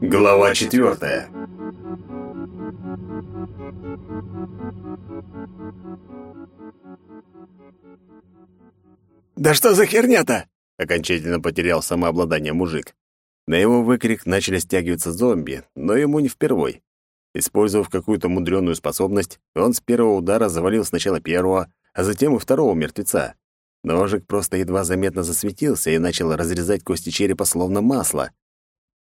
Глава четвертая. «Да что за херня-то?» — окончательно потерял самообладание мужик. На его выкрик начали стягиваться зомби, но ему не впервой. Использовав какую-то мудреную способность, он с первого удара завалил сначала первого, а затем и второго мертвеца. Ножик просто едва заметно засветился и начал разрезать кости черепа словно масло.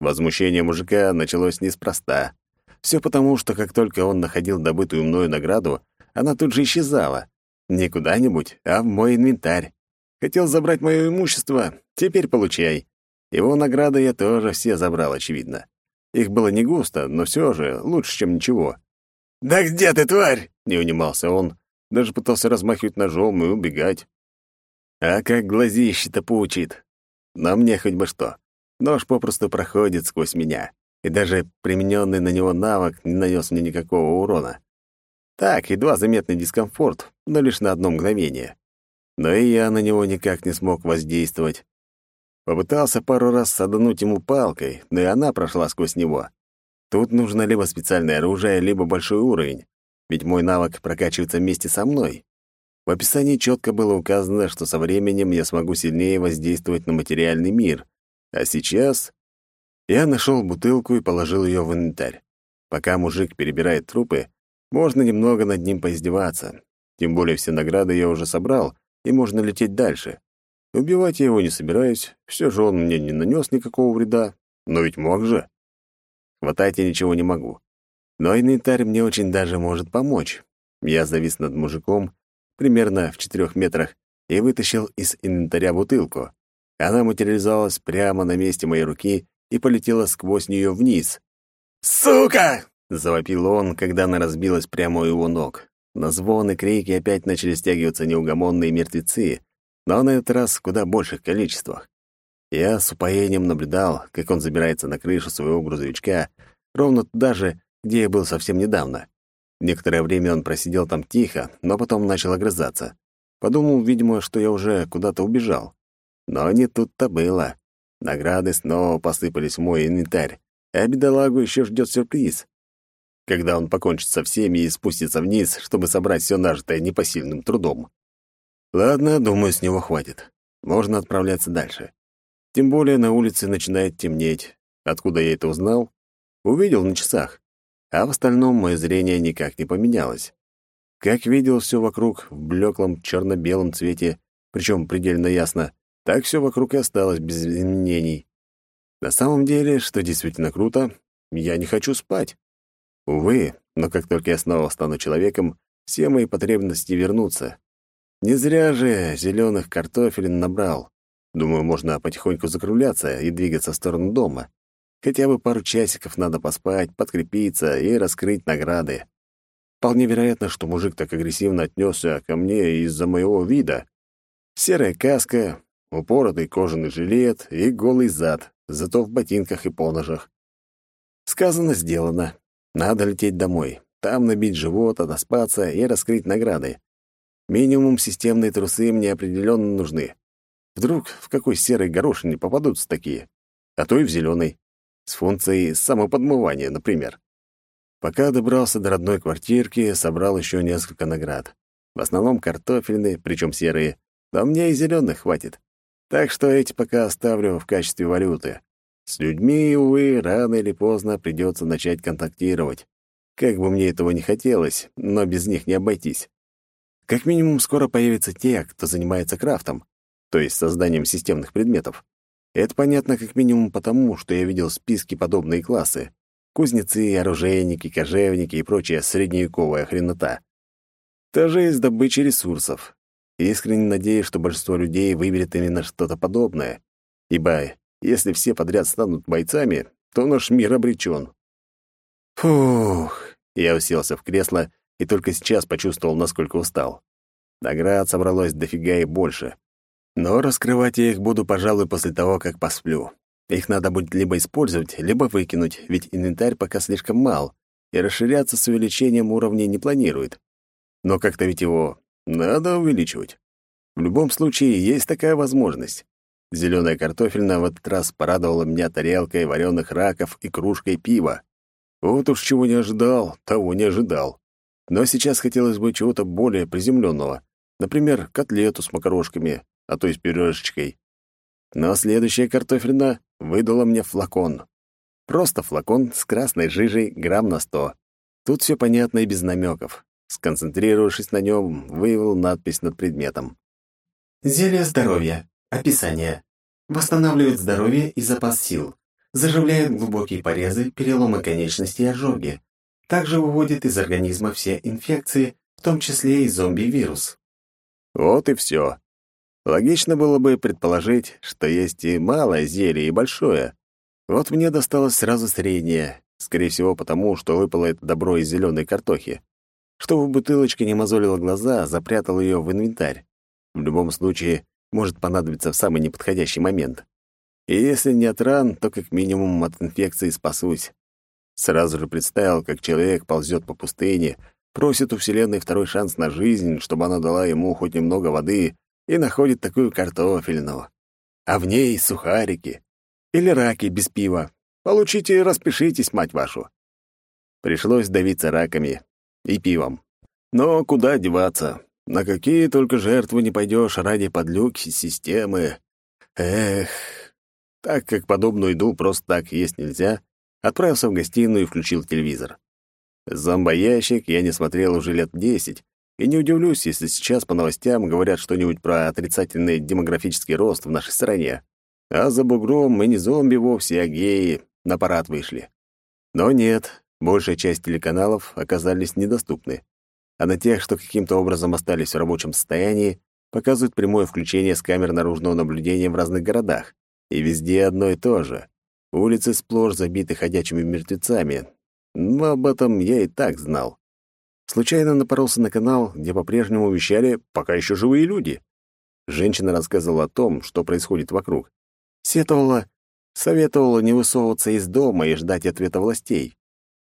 Возмущение мужика началось неспроста. Все потому, что как только он находил добытую мною награду, она тут же исчезала. Не куда-нибудь, а в мой инвентарь. Хотел забрать мое имущество, теперь получай. Его награды я тоже все забрал, очевидно. Их было не густо, но все же лучше, чем ничего. «Да где ты, тварь?» — не унимался он. Даже пытался размахивать ножом и убегать. А как глазище-то поучит. Но мне хоть бы что. Нож попросту проходит сквозь меня, и даже примененный на него навык не нанес мне никакого урона. Так, едва заметный дискомфорт, но лишь на одно мгновение но и я на него никак не смог воздействовать. Попытался пару раз садануть ему палкой, но и она прошла сквозь него. Тут нужно либо специальное оружие, либо большой уровень, ведь мой навык прокачивается вместе со мной. В описании четко было указано, что со временем я смогу сильнее воздействовать на материальный мир. А сейчас я нашел бутылку и положил ее в инвентарь. Пока мужик перебирает трупы, можно немного над ним поиздеваться. Тем более все награды я уже собрал, и можно лететь дальше. Убивать я его не собираюсь, все же он мне не нанес никакого вреда, но ведь мог же. Хватать я ничего не могу. Но инвентарь мне очень даже может помочь. Я завис над мужиком, примерно в четырех метрах, и вытащил из инвентаря бутылку. Она материализовалась прямо на месте моей руки и полетела сквозь нее вниз. «Сука!» — завопил он, когда она разбилась прямо у его ног. На звон и крики опять начали стягиваться неугомонные мертвецы, но на этот раз в куда больших количествах. Я с упоением наблюдал, как он забирается на крышу своего грузовичка, ровно туда же, где я был совсем недавно. Некоторое время он просидел там тихо, но потом начал огрызаться. Подумал, видимо, что я уже куда-то убежал. Но не тут-то было. Награды снова посыпались в мой инвентарь, а бедолагу еще ждет сюрприз когда он покончит со всеми и спустится вниз, чтобы собрать все нажитое непосильным трудом. Ладно, думаю, с него хватит. Можно отправляться дальше. Тем более на улице начинает темнеть. Откуда я это узнал? Увидел на часах. А в остальном мое зрение никак не поменялось. Как видел все вокруг в блеклом черно-белом цвете, причем предельно ясно, так все вокруг и осталось без изменений. На самом деле, что действительно круто, я не хочу спать. Увы, но как только я снова стану человеком, все мои потребности вернутся. Не зря же зеленых картофелин набрал. Думаю, можно потихоньку закругляться и двигаться в сторону дома. Хотя бы пару часиков надо поспать, подкрепиться и раскрыть награды. Вполне вероятно, что мужик так агрессивно отнесся ко мне из-за моего вида. Серая каска, упоротый кожаный жилет и голый зад, зато в ботинках и поножах. Сказано, сделано. Надо лететь домой, там набить живот, отоспаться и раскрыть награды. Минимум системные трусы мне определенно нужны. Вдруг в какой серой горошине попадутся такие, а то и в зеленой, с функцией самоподмывания, например. Пока добрался до родной квартирки, собрал еще несколько наград. В основном картофельные, причем серые, но мне и зеленых хватит. Так что эти пока оставлю в качестве валюты. С людьми, увы, рано или поздно придется начать контактировать. Как бы мне этого не хотелось, но без них не обойтись. Как минимум, скоро появятся те, кто занимается крафтом, то есть созданием системных предметов. Это понятно как минимум потому, что я видел списки подобные классы. Кузнецы, оружейники, кожевники и прочая средневековая хренота. Тоже из добычи ресурсов. Искренне надеюсь, что большинство людей выберет именно что-то подобное, ибо если все подряд станут бойцами, то наш мир обречен. Фух, я уселся в кресло и только сейчас почувствовал, насколько устал. Наград собралось дофига и больше. Но раскрывать я их буду, пожалуй, после того, как посплю. Их надо будет либо использовать, либо выкинуть, ведь инвентарь пока слишком мал, и расширяться с увеличением уровней не планирует. Но как-то ведь его надо увеличивать. В любом случае, есть такая возможность. Зеленая картофельна в этот раз порадовала меня тарелкой вареных раков и кружкой пива. Вот уж чего не ожидал, того не ожидал. Но сейчас хотелось бы чего-то более приземленного. Например, котлету с макарошками, а то и с пюрешечкой. Но следующая картофельна выдала мне флакон. Просто флакон с красной жижей грамм на сто. Тут все понятно и без намеков. Сконцентрировавшись на нем, вывел надпись над предметом. Зелье здоровья. Описание. Восстанавливает здоровье и запас сил. Заживляет глубокие порезы, переломы конечностей и ожоги. Также выводит из организма все инфекции, в том числе и зомби-вирус. Вот и все. Логично было бы предположить, что есть и малое зелье, и большое. Вот мне досталось сразу среднее, скорее всего, потому что выпало это добро из зеленой картохи. Чтобы бутылочка не мозолила глаза, запрятал ее в инвентарь. В любом случае, может понадобиться в самый неподходящий момент. И если не от ран, то как минимум от инфекции спасусь. Сразу же представил, как человек ползет по пустыне, просит у Вселенной второй шанс на жизнь, чтобы она дала ему хоть немного воды, и находит такую картофельную. А в ней сухарики. Или раки без пива. Получите и распишитесь, мать вашу. Пришлось давиться раками и пивом. Но куда деваться? На какие только жертвы не пойдешь ради подлюки системы. Эх, так как подобную еду просто так есть нельзя, отправился в гостиную и включил телевизор. Зомбоящик я не смотрел уже лет десять, и не удивлюсь, если сейчас по новостям говорят что-нибудь про отрицательный демографический рост в нашей стране. А за бугром мы не зомби вовсе, а геи на парад вышли. Но нет, большая часть телеканалов оказались недоступны. А на тех, что каким-то образом остались в рабочем состоянии, показывают прямое включение с камер наружного наблюдения в разных городах. И везде одно и то же. Улицы сплошь забиты ходячими мертвецами. Но об этом я и так знал. Случайно напоролся на канал, где по-прежнему вещали пока еще живые люди. Женщина рассказывала о том, что происходит вокруг. Сетовала, советовала не высовываться из дома и ждать ответа властей.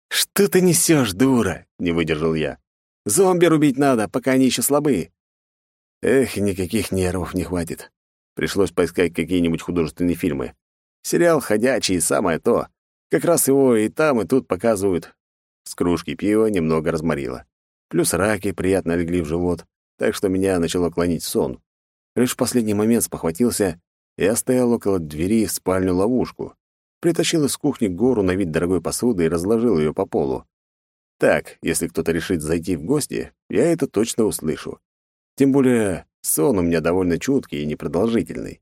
«Что ты несешь, дура?» — не выдержал я. «Зомби рубить надо, пока они еще слабы». Эх, никаких нервов не хватит. Пришлось поискать какие-нибудь художественные фильмы. Сериал «Ходячий» — самое то. Как раз его и там, и тут показывают. С кружки пива немного разморило. Плюс раки приятно легли в живот, так что меня начало клонить сон. Лишь в последний момент спохватился и оставил около двери в спальню-ловушку. Притащил из кухни гору на вид дорогой посуды и разложил ее по полу. Так, если кто-то решит зайти в гости, я это точно услышу. Тем более, сон у меня довольно чуткий и непродолжительный.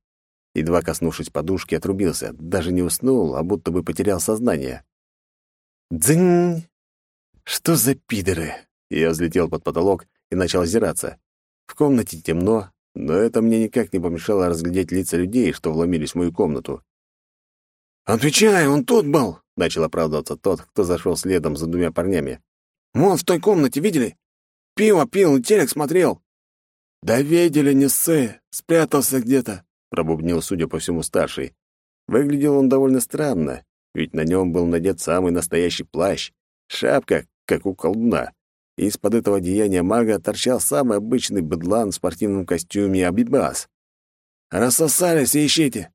Едва коснувшись подушки, отрубился, даже не уснул, а будто бы потерял сознание. «Дзынь!» «Что за пидоры?» Я взлетел под потолок и начал озираться. В комнате темно, но это мне никак не помешало разглядеть лица людей, что вломились в мою комнату. «Отвечай, он тут был!» — начал оправдываться тот, кто зашел следом за двумя парнями. «Вон в той комнате, видели? Пиво пил и телек смотрел». «Да видели, не ссы, спрятался где-то», — пробубнил, судя по всему, старший. Выглядел он довольно странно, ведь на нем был надет самый настоящий плащ, шапка, как у колдуна. Из-под этого одеяния мага торчал самый обычный быдлан в спортивном костюме Абибас. «Рассосались и ищите!»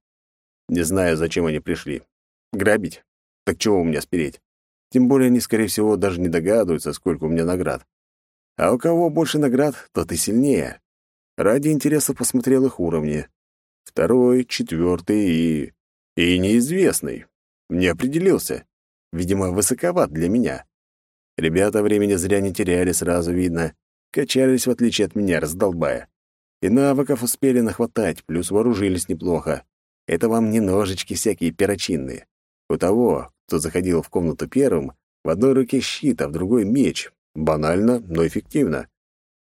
Не знаю, зачем они пришли. Грабить? Так чего у меня спереть? Тем более они, скорее всего, даже не догадываются, сколько у меня наград. А у кого больше наград, тот и сильнее. Ради интереса посмотрел их уровни. Второй, четвертый и... и неизвестный. Не определился. Видимо, высоковат для меня. Ребята времени зря не теряли, сразу видно. Качались, в отличие от меня, раздолбая. И навыков успели нахватать, плюс вооружились неплохо. Это вам не ножички всякие перочинные. У того, кто заходил в комнату первым, в одной руке щит, а в другой меч. Банально, но эффективно.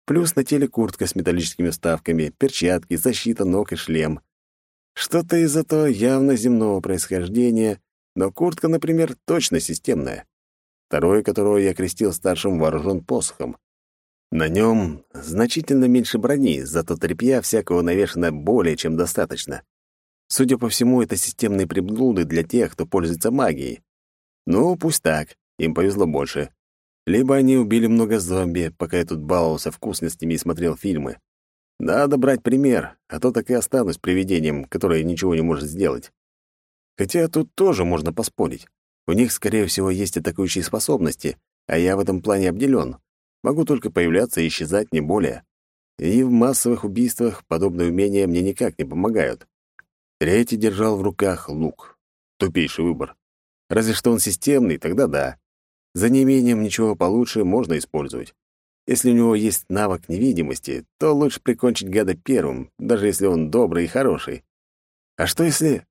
Плюс на теле куртка с металлическими вставками, перчатки, защита ног и шлем. Что-то из этого явно земного происхождения, но куртка, например, точно системная. Второй, которого я крестил старшим, вооружен посохом. На нем значительно меньше брони, зато тряпья всякого навешано более чем достаточно. Судя по всему, это системные приблуды для тех, кто пользуется магией. Ну, пусть так, им повезло больше. Либо они убили много зомби, пока я тут баловался вкусностями и смотрел фильмы. Надо брать пример, а то так и останусь привидением, которое ничего не может сделать. Хотя тут тоже можно поспорить. У них, скорее всего, есть атакующие способности, а я в этом плане обделен. Могу только появляться и исчезать, не более. И в массовых убийствах подобные умения мне никак не помогают. Третий держал в руках лук. Тупейший выбор. Разве что он системный, тогда да. За неимением ничего получше можно использовать. Если у него есть навык невидимости, то лучше прикончить гада первым, даже если он добрый и хороший. А что если...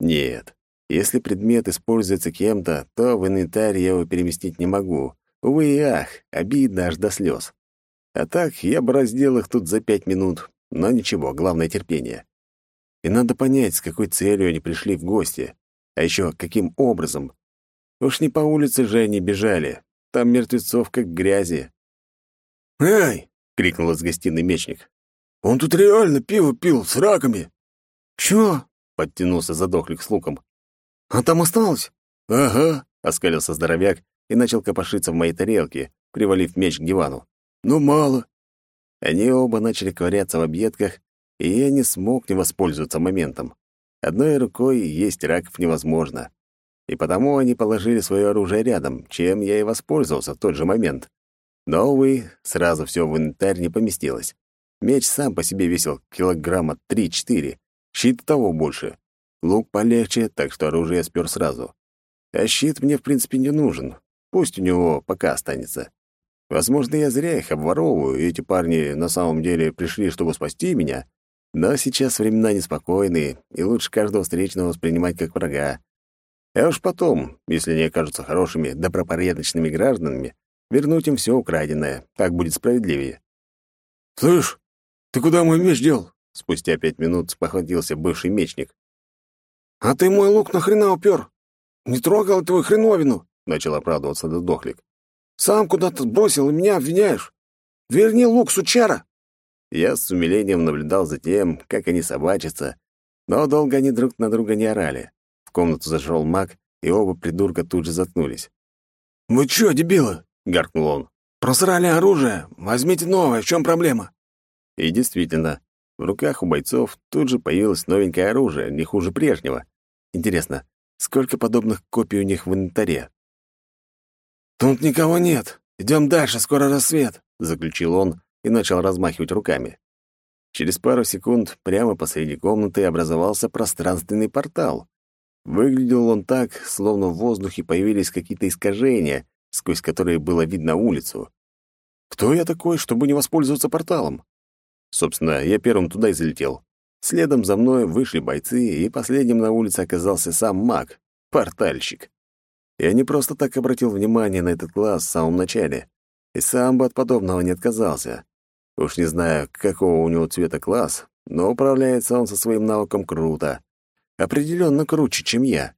Нет. Если предмет используется кем-то, то в инвентарь я его переместить не могу. Увы и ах, обидно аж до слез. А так я бы раздел их тут за пять минут, но ничего, главное — терпение. И надо понять, с какой целью они пришли в гости, а еще каким образом. Уж не по улице же они бежали, там мертвецов как грязи. «Эй!» — крикнул из гостиной мечник. «Он тут реально пиво пил с раками!» «Чё?» — подтянулся задохлик с луком. «А там осталось?» «Ага», — оскалился здоровяк и начал копошиться в моей тарелке, привалив меч к дивану. «Ну, мало». Они оба начали ковыряться в объедках, и я не смог не воспользоваться моментом. Одной рукой есть раков невозможно. И потому они положили свое оружие рядом, чем я и воспользовался в тот же момент. Но, увы, сразу все в инвентарь не поместилось. Меч сам по себе весил килограмма 3-4, щит того больше. Лук полегче, так что оружие спер сразу. А щит мне, в принципе, не нужен. Пусть у него пока останется. Возможно, я зря их обворовываю, и эти парни на самом деле пришли, чтобы спасти меня. Но сейчас времена неспокойные, и лучше каждого встречного воспринимать как врага. А уж потом, если они окажутся хорошими, добропорядочными гражданами, вернуть им все украденное. Так будет справедливее. «Слышь, ты куда мой меч дел?» Спустя пять минут спохватился бывший мечник. «А ты мой лук нахрена упер? Не трогал твою хреновину!» — начал оправдываться додохлик. «Сам куда-то сбросил и меня обвиняешь. Верни лук, сучара!» Я с умилением наблюдал за тем, как они собачатся, но долго они друг на друга не орали. В комнату зашел маг, и оба придурка тут же заткнулись. «Вы чё, дебилы?» — гаркнул он. «Просрали оружие! Возьмите новое, в чем проблема?» И действительно, в руках у бойцов тут же появилось новенькое оружие, не хуже прежнего. Интересно, сколько подобных копий у них в инвентаре? «Тут никого нет. Идем дальше, скоро рассвет», — заключил он и начал размахивать руками. Через пару секунд прямо посреди комнаты образовался пространственный портал. Выглядел он так, словно в воздухе появились какие-то искажения, сквозь которые было видно улицу. Кто я такой, чтобы не воспользоваться порталом? Собственно, я первым туда и залетел. Следом за мной вышли бойцы, и последним на улице оказался сам маг, портальщик. Я не просто так обратил внимание на этот класс в самом начале, и сам бы от подобного не отказался. Уж не знаю, какого у него цвета класс, но управляется он со своим навыком круто. Определенно круче, чем я.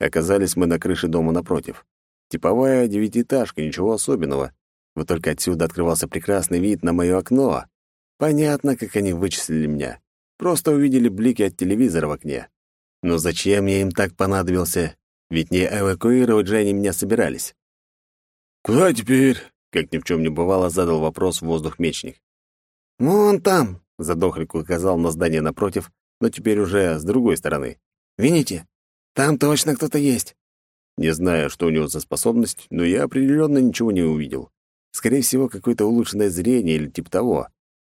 Оказались мы на крыше дома напротив. Типовая девятиэтажка, ничего особенного. Вот только отсюда открывался прекрасный вид на мое окно. Понятно, как они вычислили меня. Просто увидели блики от телевизора в окне. Но зачем я им так понадобился? Ведь не эвакуировать же они меня собирались. «Куда теперь?» Как ни в чем не бывало, задал вопрос в воздух мечник. «Вон там», — задохлик указал на здание напротив, но теперь уже с другой стороны. «Видите? Там точно кто-то есть». Не знаю, что у него за способность, но я определенно ничего не увидел. Скорее всего, какое-то улучшенное зрение или типа того.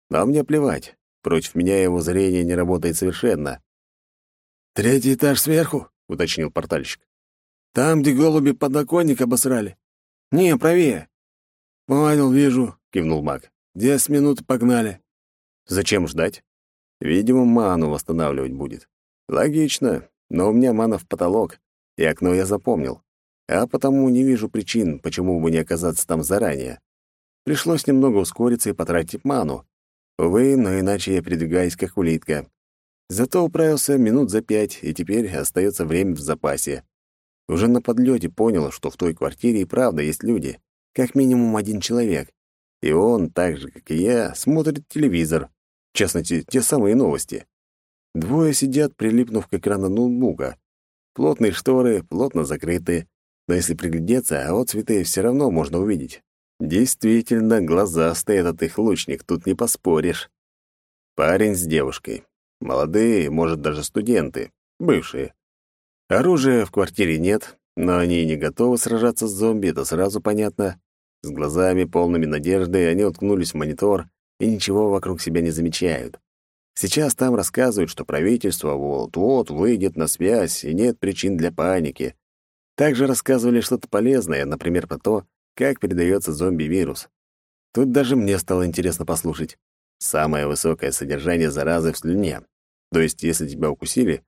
Но мне плевать. Против меня его зрение не работает совершенно. «Третий этаж сверху?» — уточнил портальщик. «Там, где голуби подоконник обосрали?» «Не, правее. «Понял, вижу», — кивнул маг. «Десять минут, погнали». «Зачем ждать?» «Видимо, ману восстанавливать будет». «Логично, но у меня мана в потолок, и окно я запомнил. А потому не вижу причин, почему бы не оказаться там заранее. Пришлось немного ускориться и потратить ману. Увы, но иначе я передвигаюсь как улитка. Зато управился минут за пять, и теперь остается время в запасе. Уже на подлете понял, что в той квартире и правда есть люди как минимум один человек. И он, так же, как и я, смотрит телевизор, в частности, те самые новости. Двое сидят, прилипнув к экрану ноутбука. Плотные шторы, плотно закрыты, но если приглядеться, а вот цветы все равно можно увидеть. Действительно, глазастый этот их лучник, тут не поспоришь. Парень с девушкой. Молодые, может, даже студенты. Бывшие. Оружия в квартире нет, но они не готовы сражаться с зомби, это сразу понятно. С глазами, полными надежды, они уткнулись в монитор и ничего вокруг себя не замечают. Сейчас там рассказывают, что правительство вот-вот выйдет на связь, и нет причин для паники. Также рассказывали что-то полезное, например, про то, как передается зомби-вирус. Тут даже мне стало интересно послушать. Самое высокое содержание заразы в слюне. То есть, если тебя укусили,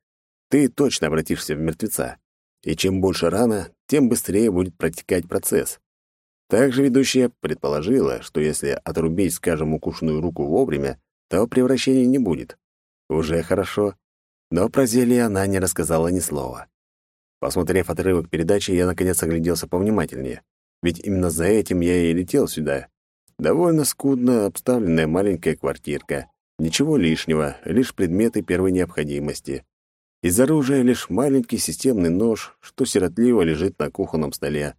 ты точно обратишься в мертвеца. И чем больше рана, тем быстрее будет протекать процесс. Также ведущая предположила, что если отрубить, скажем, укушенную руку вовремя, то превращения не будет. Уже хорошо. Но про зелье она не рассказала ни слова. Посмотрев отрывок передачи, я наконец огляделся повнимательнее. Ведь именно за этим я и летел сюда. Довольно скудно обставленная маленькая квартирка. Ничего лишнего, лишь предметы первой необходимости. Из оружия лишь маленький системный нож, что сиротливо лежит на кухонном столе.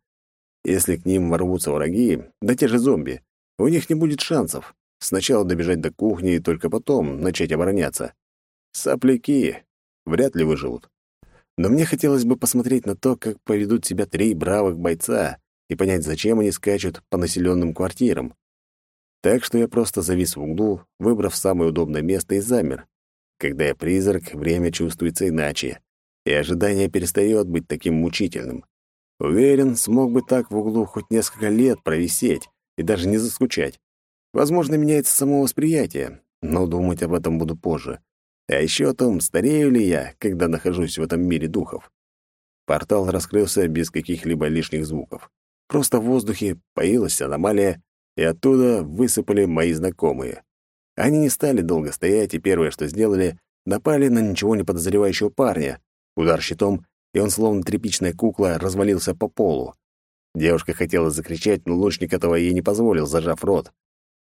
Если к ним ворвутся враги, да те же зомби, у них не будет шансов. Сначала добежать до кухни и только потом начать обороняться. Сопляки вряд ли выживут. Но мне хотелось бы посмотреть на то, как поведут себя три бравых бойца и понять, зачем они скачут по населенным квартирам. Так что я просто завис в углу, выбрав самое удобное место и замер. Когда я призрак, время чувствуется иначе, и ожидание перестает быть таким мучительным. Уверен, смог бы так в углу хоть несколько лет провисеть и даже не заскучать. Возможно, меняется само восприятие, но думать об этом буду позже. А еще о том, старею ли я, когда нахожусь в этом мире духов. Портал раскрылся без каких-либо лишних звуков. Просто в воздухе появилась аномалия, и оттуда высыпали мои знакомые. Они не стали долго стоять, и первое, что сделали, напали на ничего не подозревающего парня. Удар щитом, и он, словно тряпичная кукла, развалился по полу. Девушка хотела закричать, но лучник этого ей не позволил, зажав рот.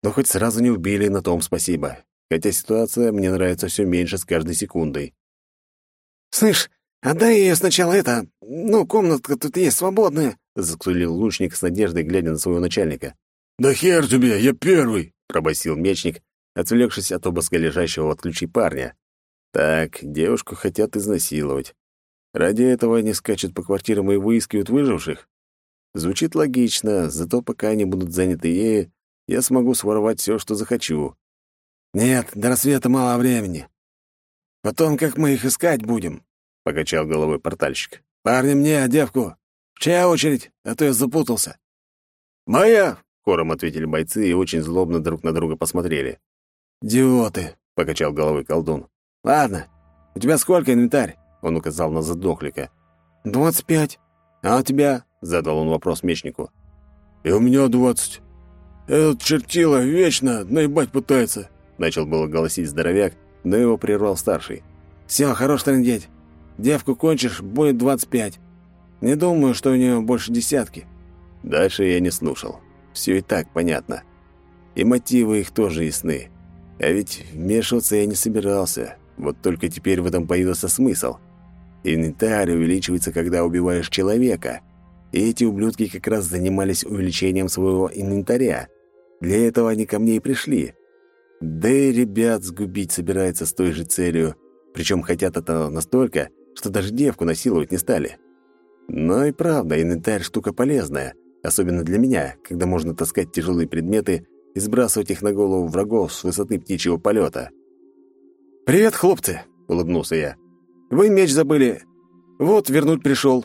Но хоть сразу не убили, на том спасибо. Хотя ситуация мне нравится все меньше с каждой секундой. «Слышь, отдай ее сначала это... Ну, комнатка тут есть свободная», — заскулил лучник с надеждой, глядя на своего начальника. «Да хер тебе, я первый!» — пробасил мечник, отвлекшись от обыска лежащего от ключей парня. «Так, девушку хотят изнасиловать. Ради этого они скачут по квартирам и выискивают выживших? Звучит логично, зато пока они будут заняты ею, я смогу своровать все, что захочу. Нет, до рассвета мало времени. Потом как мы их искать будем? Покачал головой портальщик. Парни мне, девку. Чья очередь? А то я запутался. Моя! Хором ответили бойцы и очень злобно друг на друга посмотрели. «Идиоты!» — покачал головой колдун. «Ладно. У тебя сколько инвентарь?» — он указал на задохлика. «Двадцать пять. А у тебя?» — задал он вопрос мечнику. «И у меня двадцать. «Этот чертила вечно наебать пытается», — начал было голосить здоровяк, но его прервал старший. «Все, хорош трындеть. Девку кончишь, будет двадцать пять. Не думаю, что у нее больше десятки». Дальше я не слушал. Все и так понятно. И мотивы их тоже ясны. А ведь вмешиваться я не собирался. Вот только теперь в этом появился смысл. Инвентарь увеличивается, когда убиваешь человека. И эти ублюдки как раз занимались увеличением своего инвентаря. Для этого они ко мне и пришли. Да и ребят сгубить собирается с той же целью, причем хотят это настолько, что даже девку насиловать не стали. Но и правда, инвентарь штука полезная, особенно для меня, когда можно таскать тяжелые предметы и сбрасывать их на голову врагов с высоты птичьего полета. «Привет, хлопцы!» — улыбнулся я. «Вы меч забыли. Вот, вернуть пришел.